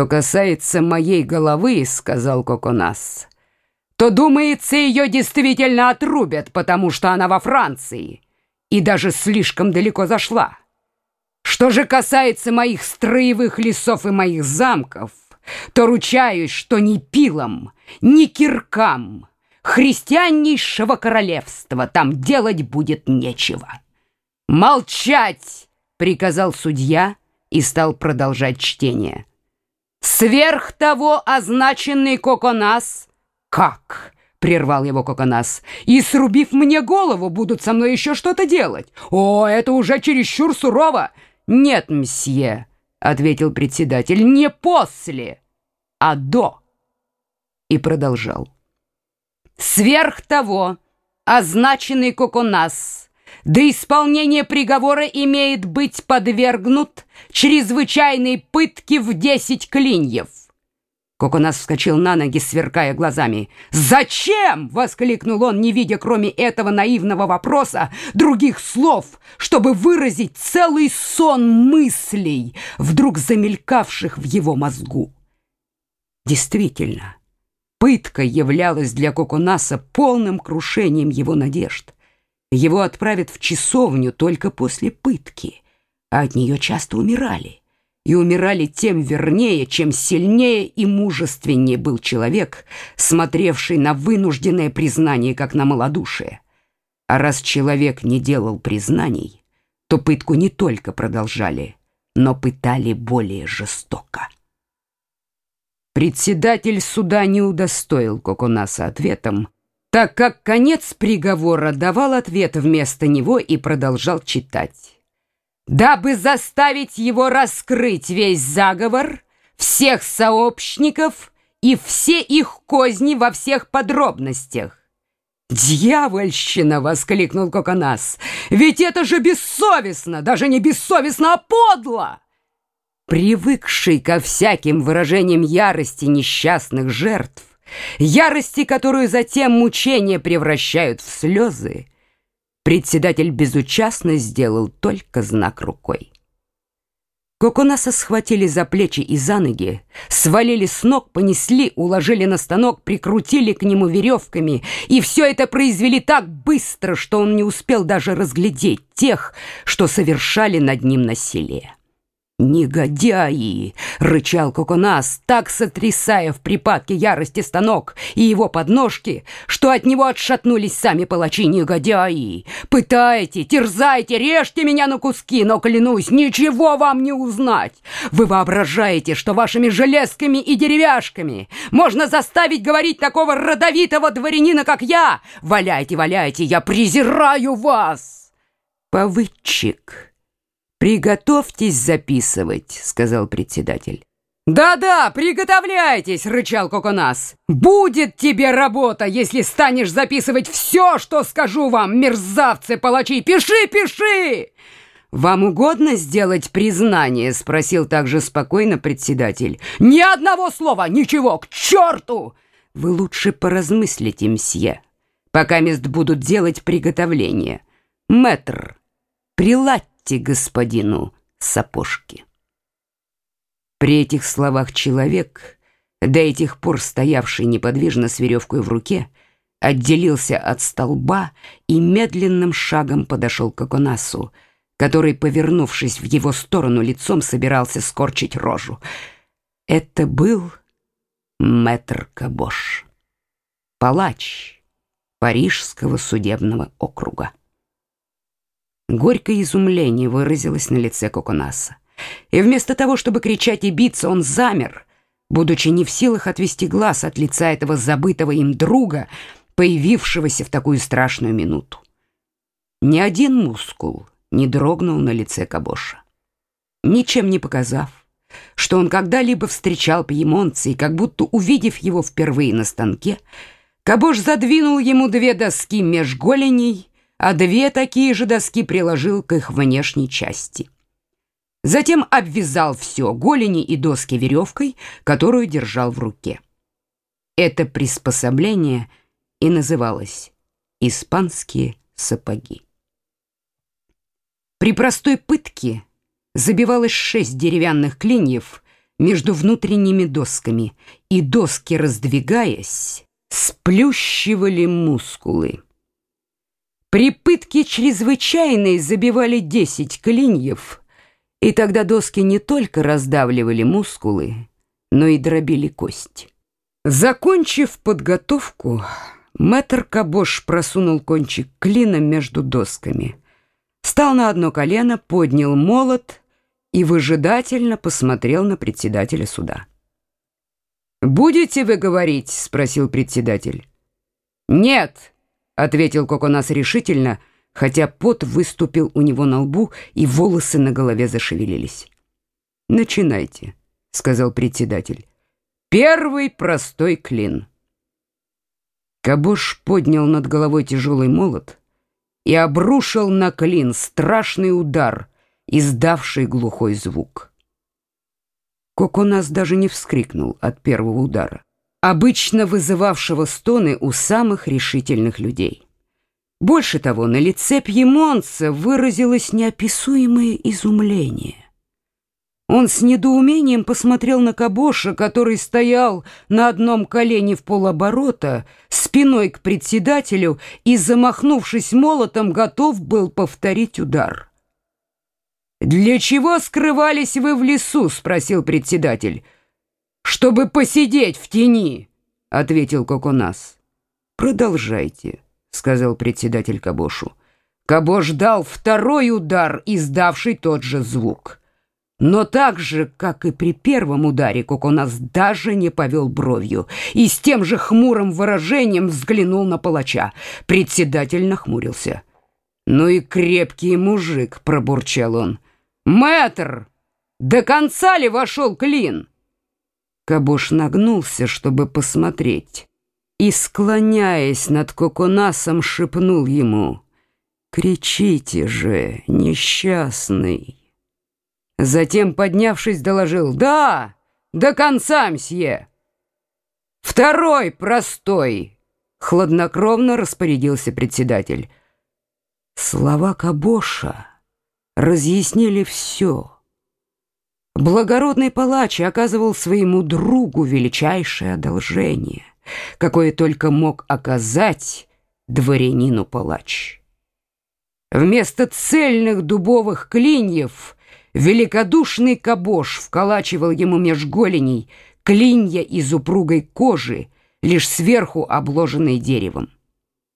Что касается моей головы, сказал Коконас, то, думается, ее действительно отрубят, потому что она во Франции и даже слишком далеко зашла. Что же касается моих строевых лесов и моих замков, то ручаюсь, что ни пилам, ни киркам христианнейшего королевства там делать будет нечего. «Молчать!» — приказал судья и стал продолжать чтение. «Сверх того означенный Коконас...» «Как?» — прервал его Коконас. «И, срубив мне голову, будут со мной еще что-то делать. О, это уже чересчур сурово!» «Нет, мсье», — ответил председатель, — «не после, а до». И продолжал. «Сверх того, означенный Коконас, до исполнения приговора имеет быть подвергнут чрезвычайной пытке в десять клиньев». Коконас вскочил на ноги, сверкая глазами. «Зачем?» — воскликнул он, не видя, кроме этого наивного вопроса, других слов, чтобы выразить целый сон мыслей, вдруг замелькавших в его мозгу. Действительно, пытка являлась для Коконаса полным крушением его надежд. Его отправят в часовню только после пытки, а от нее часто умирали и умирали тем вернее, чем сильнее и мужественнее был человек, смотревший на вынужденное признание как на малодушие. А раз человек не делал признаний, то пытку не только продолжали, но пытали более жестоко. Председатель суда не удостоил Коконаса ответом, так как конец приговора давал ответ вместо него и продолжал читать дабы заставить его раскрыть весь заговор, всех сообщников и все их козни во всех подробностях. «Дьявольщина!» — воскликнул Коконас. «Ведь это же бессовестно! Даже не бессовестно, а подло!» Привыкший ко всяким выражениям ярости несчастных жертв, ярости, которую затем мучения превращают в слезы, Председатель безучастно сделал только знак рукой. Коконаса схватили за плечи и за ноги, свалили с ног, понесли, уложили на станок, прикрутили к нему веревками, и все это произвели так быстро, что он не успел даже разглядеть тех, что совершали над ним насилие. «Негодяи!» — рычал Коконас, так сотрясая в припадке ярости станок и его подножки, что от него отшатнулись сами палачи негодяи. «Пытайте, терзайте, режьте меня на куски, но, клянусь, ничего вам не узнать! Вы воображаете, что вашими железками и деревяшками можно заставить говорить такого родовитого дворянина, как я? Валяйте, валяйте, я презираю вас!» «Повыдчик!» «Приготовьтесь записывать», — сказал председатель. «Да-да, приготовляйтесь!» — рычал Коконас. «Будет тебе работа, если станешь записывать все, что скажу вам, мерзавцы, палачи! Пиши, пиши!» «Вам угодно сделать признание?» — спросил также спокойно председатель. «Ни одного слова, ничего, к черту!» «Вы лучше поразмыслите, мсье, пока мест будут делать приготовление. Мэтр, приладьте дайте господину сапожки. При этих словах человек, до этих пор стоявший неподвижно с веревкой в руке, отделился от столба и медленным шагом подошел к Аконасу, который, повернувшись в его сторону лицом, собирался скорчить рожу. Это был мэтр Кабош, палач Парижского судебного округа. Горькое изумление выразилось на лице Коконаса. И вместо того, чтобы кричать и биться, он замер, будучи не в силах отвести глаз от лица этого забытого им друга, появившегося в такую страшную минуту. Ни один мускул не дрогнул на лице Кабоша. Ничем не показав, что он когда-либо встречал пьемонца и как будто увидев его впервые на станке, Кабош задвинул ему две доски меж голеней а две такие же доски приложил к их внешней части. Затем обвязал все, голени и доски веревкой, которую держал в руке. Это приспособление и называлось «испанские сапоги». При простой пытке забивалось шесть деревянных клиньев между внутренними досками, и доски, раздвигаясь, сплющивали мускулы. При пытке чрезвычайной забивали десять клиньев, и тогда доски не только раздавливали мускулы, но и дробили кость. Закончив подготовку, мэтр Кабош просунул кончик клина между досками, встал на одно колено, поднял молот и выжидательно посмотрел на председателя суда. «Будете вы говорить?» — спросил председатель. «Нет», — ответил Коконас решительно, хотя пот выступил у него на лбу и волосы на голове зашевелились. «Начинайте», — сказал председатель. «Первый простой клин». Кабош поднял над головой тяжелый молот и обрушил на клин страшный удар, издавший глухой звук. Коконас даже не вскрикнул от первого удара, обычно вызывавшего стоны у самых решительных людей. Больше того, на лице пьемонца выразилось неописуемое изумление. Он с недоумением посмотрел на Кабоша, который стоял на одном колене в полоборота, спиной к председателю и, замахнувшись молотом, готов был повторить удар. «Для чего скрывались вы в лесу?» — спросил председатель. «Чтобы посидеть в тени», — ответил Коконас. «Продолжайте», — сказал председатель Кабошу. Кабош дал второй удар, издавший тот же звук. Но так же, как и при первом ударе, Коконас даже не повел бровью и с тем же хмурым выражением взглянул на палача. Председатель нахмурился. «Ну и крепкий мужик», — пробурчал он. «Мэтр, до конца ли вошел клин?» Кабуш нагнулся, чтобы посмотреть, и, склоняясь над Коконасом, шепнул ему «Кричите же, несчастный!» Затем, поднявшись, доложил «Да, до конца, мсье!» «Второй простой!» — хладнокровно распорядился председатель. Слова Кабоша разъяснили все. Благородный палач оказывал своему другу величайшее одолжение, какое только мог оказать дворянину палач. Вместо цельных дубовых клиньев великодушный кабош вколачивал ему меж голеней клинья из упругой кожи, лишь сверху обложенные деревом.